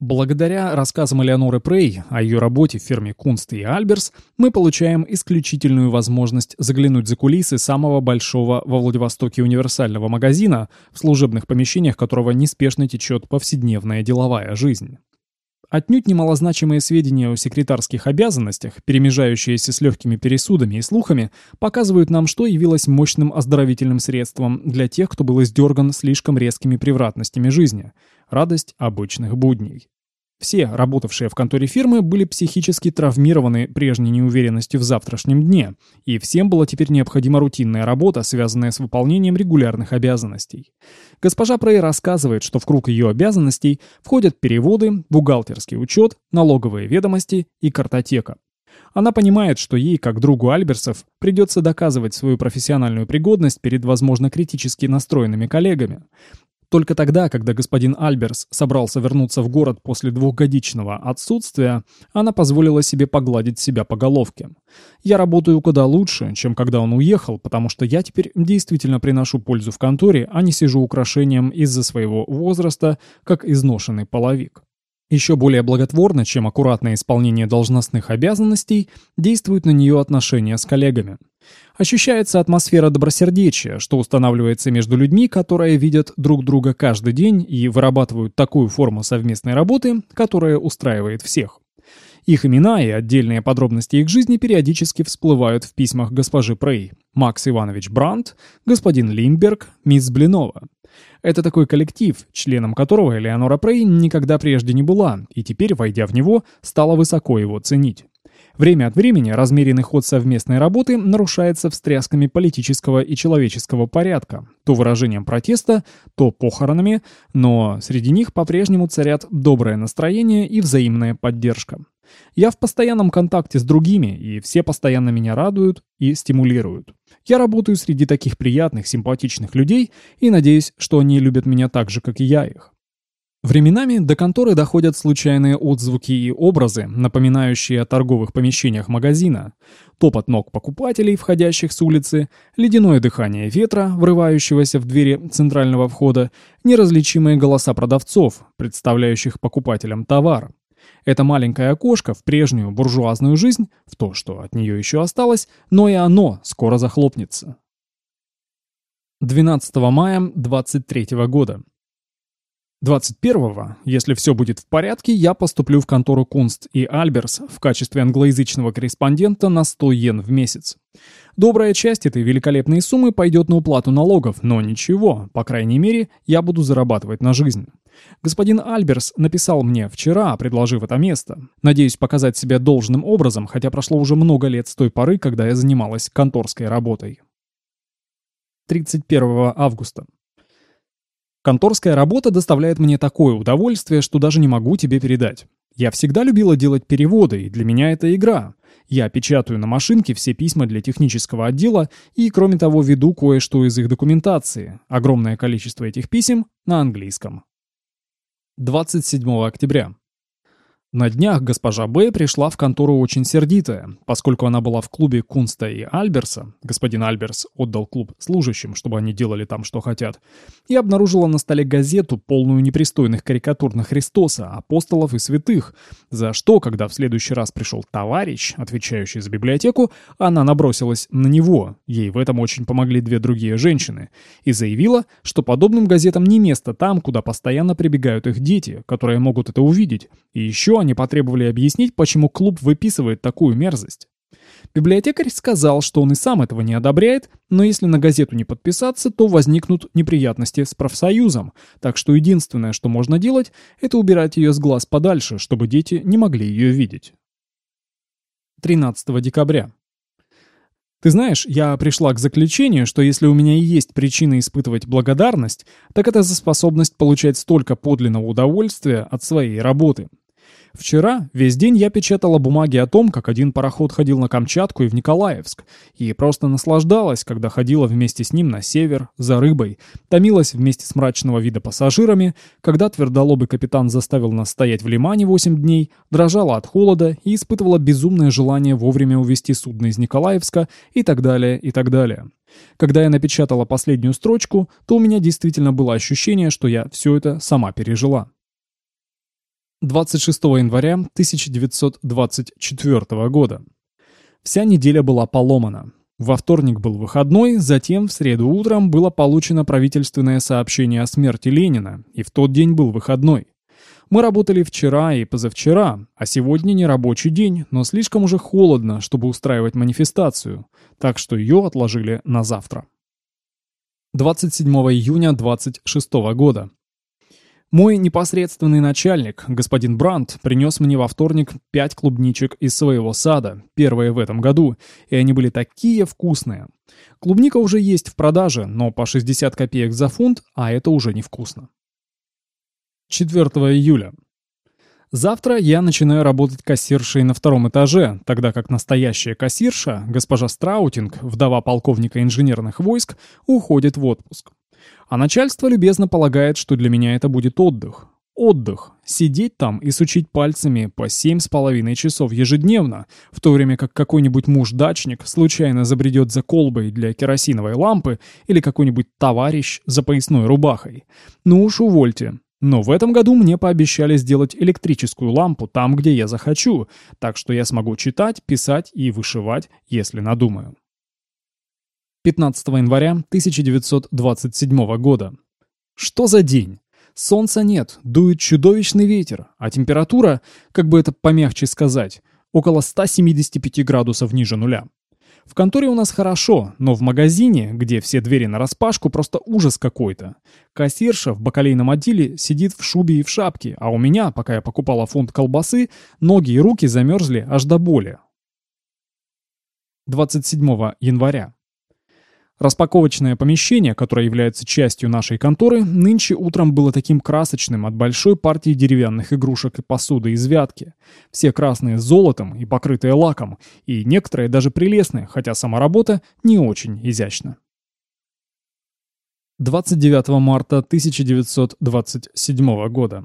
Благодаря рассказам Элеоноры Прей о ее работе в фирме Кунст и Альберс, мы получаем исключительную возможность заглянуть за кулисы самого большого во Владивостоке универсального магазина, в служебных помещениях которого неспешно течет повседневная деловая жизнь. Отнюдь немалозначимые сведения о секретарских обязанностях, перемежающиеся с легкими пересудами и слухами, показывают нам, что явилось мощным оздоровительным средством для тех, кто был издерган слишком резкими превратностями жизни – радость обычных будней. Все, работавшие в конторе фирмы, были психически травмированы прежней неуверенностью в завтрашнем дне, и всем была теперь необходима рутинная работа, связанная с выполнением регулярных обязанностей. Госпожа Прей рассказывает, что в круг ее обязанностей входят переводы, бухгалтерский учет, налоговые ведомости и картотека. Она понимает, что ей, как другу Альберсов, придется доказывать свою профессиональную пригодность перед, возможно, критически настроенными коллегами. Только тогда, когда господин Альберс собрался вернуться в город после двухгодичного отсутствия, она позволила себе погладить себя по головке. «Я работаю куда лучше, чем когда он уехал, потому что я теперь действительно приношу пользу в конторе, а не сижу украшением из-за своего возраста, как изношенный половик». Еще более благотворно, чем аккуратное исполнение должностных обязанностей, действуют на нее отношения с коллегами. Ощущается атмосфера добросердечия, что устанавливается между людьми, которые видят друг друга каждый день и вырабатывают такую форму совместной работы, которая устраивает всех. Их имена и отдельные подробности их жизни периодически всплывают в письмах госпожи Прей. Макс Иванович Брандт, господин Лимберг, мисс Блинова. Это такой коллектив, членом которого Элеонора Прей никогда прежде не была, и теперь, войдя в него, стала высоко его ценить. Время от времени размеренный ход совместной работы нарушается встрясками политического и человеческого порядка, то выражением протеста, то похоронами, но среди них по-прежнему царят доброе настроение и взаимная поддержка. Я в постоянном контакте с другими, и все постоянно меня радуют и стимулируют. Я работаю среди таких приятных, симпатичных людей и надеюсь, что они любят меня так же, как и я их. Временами до конторы доходят случайные отзвуки и образы, напоминающие о торговых помещениях магазина. Топот ног покупателей, входящих с улицы, ледяное дыхание ветра, врывающегося в двери центрального входа, неразличимые голоса продавцов, представляющих покупателям товар. Это маленькое окошко в прежнюю буржуазную жизнь, в то, что от нее еще осталось, но и оно скоро захлопнется. 12 мая 23 года. 21-го, если все будет в порядке, я поступлю в контору Кунст и Альберс в качестве англоязычного корреспондента на 100 йен в месяц. Добрая часть этой великолепной суммы пойдет на уплату налогов, но ничего, по крайней мере, я буду зарабатывать на жизнь. Господин Альберс написал мне вчера, предложив это место. Надеюсь показать себя должным образом, хотя прошло уже много лет с той поры, когда я занималась конторской работой. 31 августа. Конторская работа доставляет мне такое удовольствие, что даже не могу тебе передать. Я всегда любила делать переводы, и для меня это игра. Я печатаю на машинке все письма для технического отдела и, кроме того, веду кое-что из их документации. Огромное количество этих писем на английском. 27 октября. На днях госпожа Б. пришла в контору очень сердитая, поскольку она была в клубе Кунста и Альберса, господин Альберс отдал клуб служащим, чтобы они делали там, что хотят, и обнаружила на столе газету, полную непристойных карикатур на Христоса, апостолов и святых, за что, когда в следующий раз пришел товарищ, отвечающий за библиотеку, она набросилась на него, ей в этом очень помогли две другие женщины, и заявила, что подобным газетам не место там, куда постоянно прибегают их дети, которые могут это увидеть, и еще они потребовали объяснить, почему клуб выписывает такую мерзость. Библиотекарь сказал, что он и сам этого не одобряет, но если на газету не подписаться, то возникнут неприятности с профсоюзом, так что единственное, что можно делать, это убирать ее с глаз подальше, чтобы дети не могли ее видеть. 13 декабря. Ты знаешь, я пришла к заключению, что если у меня и есть причина испытывать благодарность, так это за способность получать столько подлинного удовольствия от своей работы. Вчера весь день я печатала бумаги о том, как один пароход ходил на Камчатку и в Николаевск, и просто наслаждалась, когда ходила вместе с ним на север, за рыбой, томилась вместе с мрачного вида пассажирами, когда твердолобый капитан заставил нас стоять в лимане 8 дней, дрожала от холода и испытывала безумное желание вовремя увезти судно из Николаевска и так далее, и так далее. Когда я напечатала последнюю строчку, то у меня действительно было ощущение, что я все это сама пережила. 26 января 1924 года. Вся неделя была поломана. Во вторник был выходной, затем в среду утром было получено правительственное сообщение о смерти Ленина, и в тот день был выходной. Мы работали вчера и позавчера, а сегодня не рабочий день, но слишком уже холодно, чтобы устраивать манифестацию, так что ее отложили на завтра. 27 июня 26 года. Мой непосредственный начальник, господин Брандт, принес мне во вторник пять клубничек из своего сада, первые в этом году, и они были такие вкусные. Клубника уже есть в продаже, но по 60 копеек за фунт, а это уже невкусно. 4 июля. Завтра я начинаю работать кассиршей на втором этаже, тогда как настоящая кассирша, госпожа Страутинг, вдова полковника инженерных войск, уходит в отпуск. А начальство любезно полагает, что для меня это будет отдых. Отдых. Сидеть там и сучить пальцами по семь с половиной часов ежедневно, в то время как какой-нибудь муж-дачник случайно забредет за колбой для керосиновой лампы или какой-нибудь товарищ за поясной рубахой. Ну уж увольте. Но в этом году мне пообещали сделать электрическую лампу там, где я захочу, так что я смогу читать, писать и вышивать, если надумаю. 15 января 1927 года. Что за день? Солнца нет, дует чудовищный ветер, а температура, как бы это помягче сказать, около 175 градусов ниже нуля. В конторе у нас хорошо, но в магазине, где все двери нараспашку, просто ужас какой-то. Кассирша в бакалейном отделе сидит в шубе и в шапке, а у меня, пока я покупала фунт колбасы, ноги и руки замерзли аж до боли. 27 января. Распаковочное помещение, которое является частью нашей конторы, нынче утром было таким красочным от большой партии деревянных игрушек и посуды из вятки. Все красные с золотом и покрытые лаком, и некоторые даже прелестные, хотя сама работа не очень изящна. 29 марта 1927 года.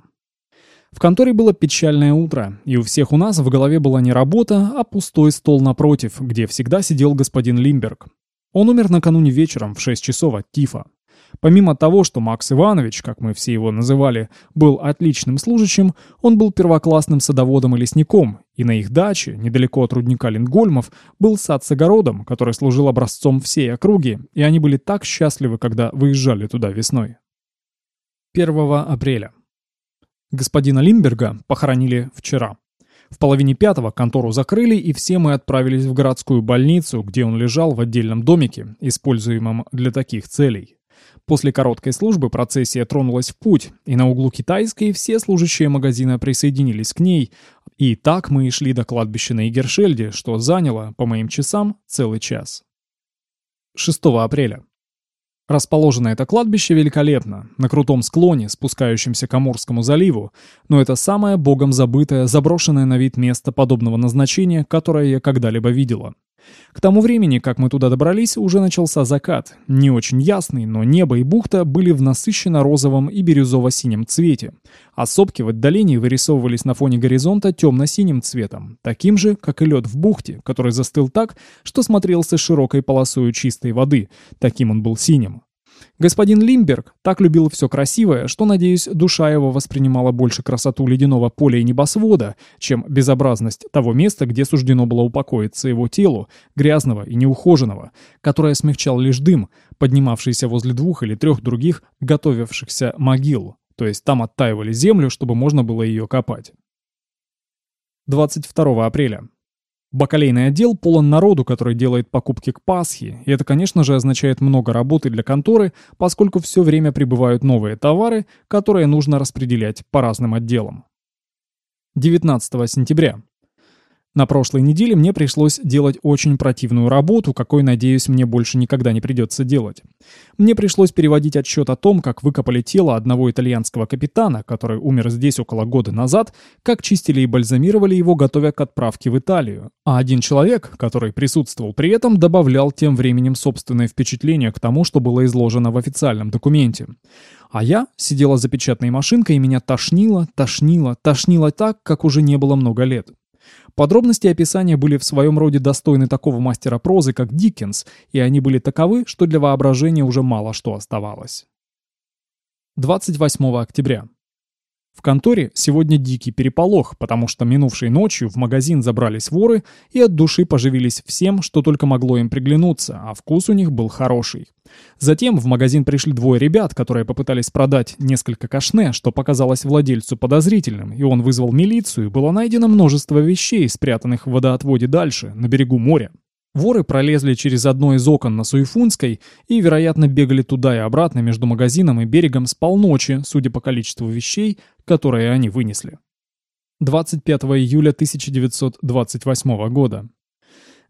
В конторе было печальное утро, и у всех у нас в голове была не работа, а пустой стол напротив, где всегда сидел господин Лимберг. Он умер накануне вечером в 6 часов от тифа. Помимо того, что Макс Иванович, как мы все его называли, был отличным служащим, он был первоклассным садоводом и лесником, и на их даче, недалеко от рудника Лингольмов, был сад с огородом, который служил образцом всей округи, и они были так счастливы, когда выезжали туда весной. 1 апреля. Господина Лимберга похоронили вчера. В половине пятого контору закрыли, и все мы отправились в городскую больницу, где он лежал в отдельном домике, используемом для таких целей. После короткой службы процессия тронулась в путь, и на углу Китайской все служащие магазина присоединились к ней, и так мы и шли до кладбища на Игершельде, что заняло, по моим часам, целый час. 6 апреля. Расположено это кладбище великолепно, на крутом склоне, спускающемся к Амурскому заливу, но это самое богом забытое, заброшенное на вид место подобного назначения, которое я когда-либо видела. К тому времени, как мы туда добрались, уже начался закат. Не очень ясный, но небо и бухта были в насыщенно-розовом и бирюзово-синем цвете, а сопки в отдалении вырисовывались на фоне горизонта темно-синим цветом, таким же, как и лед в бухте, который застыл так, что смотрелся широкой полосой чистой воды, таким он был синим. Господин Лимберг так любил все красивое, что, надеюсь, душа его воспринимала больше красоту ледяного поля и небосвода, чем безобразность того места, где суждено было упокоиться его телу, грязного и неухоженного, которое смягчал лишь дым, поднимавшийся возле двух или трех других готовившихся могил, то есть там оттаивали землю, чтобы можно было ее копать. 22 апреля. Бакалейный отдел полон народу, который делает покупки к Пасхе, и это, конечно же, означает много работы для конторы, поскольку все время прибывают новые товары, которые нужно распределять по разным отделам. 19 сентября. На прошлой неделе мне пришлось делать очень противную работу, какой, надеюсь, мне больше никогда не придется делать. Мне пришлось переводить отчет о том, как выкопали тело одного итальянского капитана, который умер здесь около года назад, как чистили и бальзамировали его, готовя к отправке в Италию. А один человек, который присутствовал при этом, добавлял тем временем собственное впечатление к тому, что было изложено в официальном документе. А я сидела за печатной машинкой, и меня тошнило, тошнило, тошнило так, как уже не было много лет. Подробности описания были в своем роде достойны такого мастера прозы, как Диккенс, и они были таковы, что для воображения уже мало что оставалось. 28 октября. В конторе сегодня дикий переполох, потому что минувшей ночью в магазин забрались воры и от души поживились всем, что только могло им приглянуться, а вкус у них был хороший. Затем в магазин пришли двое ребят, которые попытались продать несколько кашне, что показалось владельцу подозрительным, и он вызвал милицию, было найдено множество вещей, спрятанных в водоотводе дальше, на берегу моря. Воры пролезли через одно из окон на Суефунской и, вероятно, бегали туда и обратно между магазином и берегом с полночи, судя по количеству вещей, которые они вынесли. 25 июля 1928 года.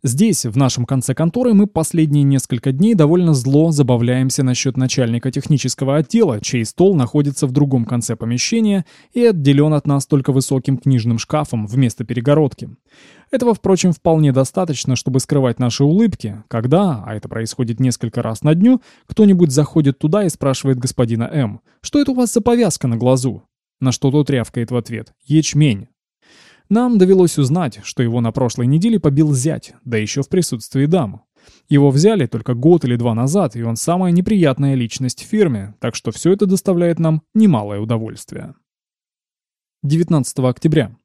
Здесь, в нашем конце конторы, мы последние несколько дней довольно зло забавляемся насчет начальника технического отдела, чей стол находится в другом конце помещения и отделен от нас только высоким книжным шкафом вместо перегородки. Этого, впрочем, вполне достаточно, чтобы скрывать наши улыбки, когда, а это происходит несколько раз на дню, кто-нибудь заходит туда и спрашивает господина М, «Что это у вас за повязка на глазу?» На что тот рявкает в ответ «Ячмень». Нам довелось узнать, что его на прошлой неделе побил зять, да еще в присутствии дам. Его взяли только год или два назад, и он самая неприятная личность в фирме, так что все это доставляет нам немалое удовольствие. 19 октября.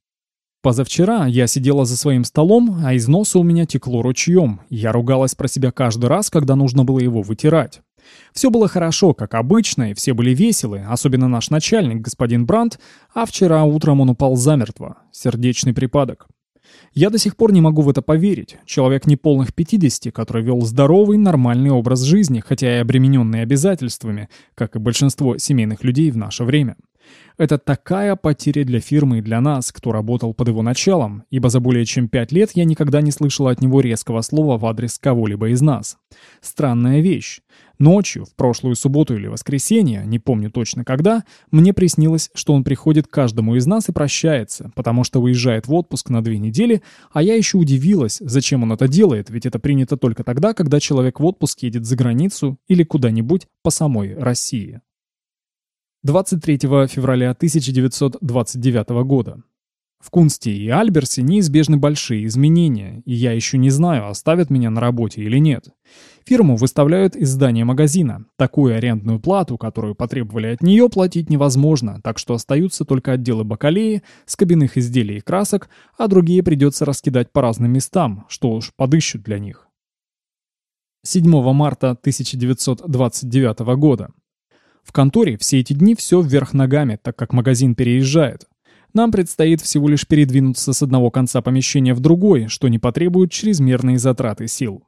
Позавчера я сидела за своим столом, а из носа у меня текло ручьем. Я ругалась про себя каждый раз, когда нужно было его вытирать. Все было хорошо, как обычно, и все были веселы, особенно наш начальник, господин Брандт, а вчера утром он упал замертво. Сердечный припадок. Я до сих пор не могу в это поверить. Человек неполных 50, который вел здоровый, нормальный образ жизни, хотя и обремененный обязательствами, как и большинство семейных людей в наше время. Это такая потеря для фирмы и для нас, кто работал под его началом, ибо за более чем пять лет я никогда не слышал от него резкого слова в адрес кого-либо из нас. Странная вещь. Ночью, в прошлую субботу или воскресенье, не помню точно когда, мне приснилось, что он приходит к каждому из нас и прощается, потому что уезжает в отпуск на две недели, а я еще удивилась, зачем он это делает, ведь это принято только тогда, когда человек в отпуск едет за границу или куда-нибудь по самой России. 23 февраля 1929 года. В Кунсте и Альберсе неизбежны большие изменения, и я еще не знаю, оставят меня на работе или нет. Фирму выставляют из здания магазина. Такую арендную плату, которую потребовали от нее, платить невозможно, так что остаются только отделы бакалеи, с кабинных изделий и красок, а другие придется раскидать по разным местам, что уж подыщут для них. 7 марта 1929 года. В конторе все эти дни все вверх ногами, так как магазин переезжает. Нам предстоит всего лишь передвинуться с одного конца помещения в другой, что не потребует чрезмерные затраты сил.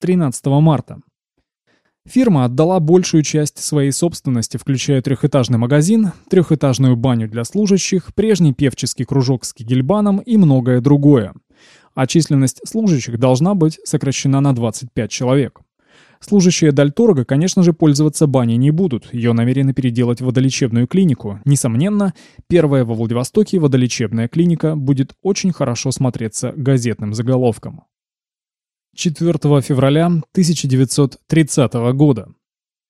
13 марта. Фирма отдала большую часть своей собственности, включая трехэтажный магазин, трехэтажную баню для служащих, прежний певческий кружок с кигельбаном и многое другое. А численность служащих должна быть сокращена на 25 человек. Служащие Дальторга, конечно же, пользоваться баней не будут, ее намерены переделать в водолечебную клинику. Несомненно, первая во Владивостоке водолечебная клиника будет очень хорошо смотреться газетным заголовком. 4 февраля 1930 года.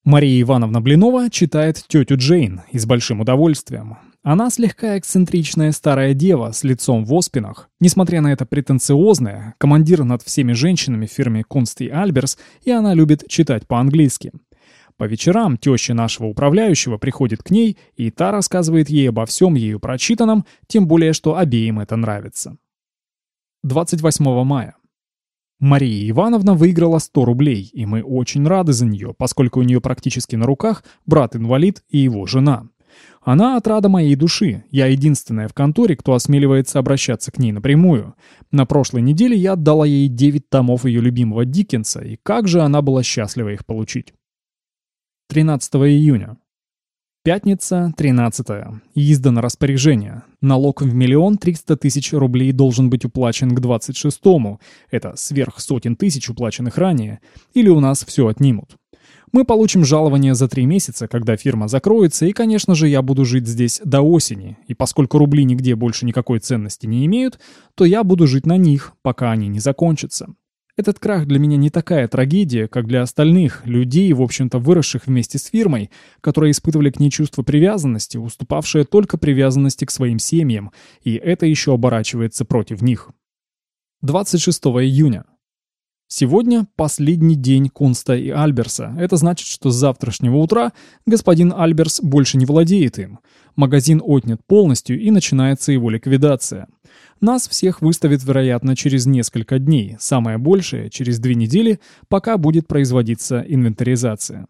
Мария Ивановна Блинова читает «Тетю Джейн» и с большим удовольствием. Она слегка эксцентричная старая дева с лицом в оспинах. Несмотря на это претенциозная, командир над всеми женщинами в фирме Кунст и Альберс, и она любит читать по-английски. По вечерам теща нашего управляющего приходит к ней, и та рассказывает ей обо всем ею прочитанном, тем более, что обеим это нравится. 28 мая. Мария Ивановна выиграла 100 рублей, и мы очень рады за нее, поскольку у нее практически на руках брат-инвалид и его жена. Она отрада моей души. Я единственная в конторе, кто осмеливается обращаться к ней напрямую. На прошлой неделе я отдала ей 9 томов ее любимого Диккенса, и как же она была счастлива их получить. 13 июня. Пятница, 13 -е. Издано распоряжение. Налог в миллион триста тысяч рублей должен быть уплачен к 26-му. Это сверх сотен тысяч, уплаченных ранее. Или у нас все отнимут. Мы получим жалование за три месяца, когда фирма закроется, и, конечно же, я буду жить здесь до осени. И поскольку рубли нигде больше никакой ценности не имеют, то я буду жить на них, пока они не закончатся. Этот крах для меня не такая трагедия, как для остальных, людей, в общем-то, выросших вместе с фирмой, которые испытывали к ней чувство привязанности, уступавшее только привязанности к своим семьям, и это еще оборачивается против них. 26 июня. Сегодня последний день Кунста и Альберса. Это значит, что с завтрашнего утра господин Альберс больше не владеет им. Магазин отнят полностью и начинается его ликвидация. Нас всех выставят, вероятно, через несколько дней, самое большее – через две недели, пока будет производиться инвентаризация.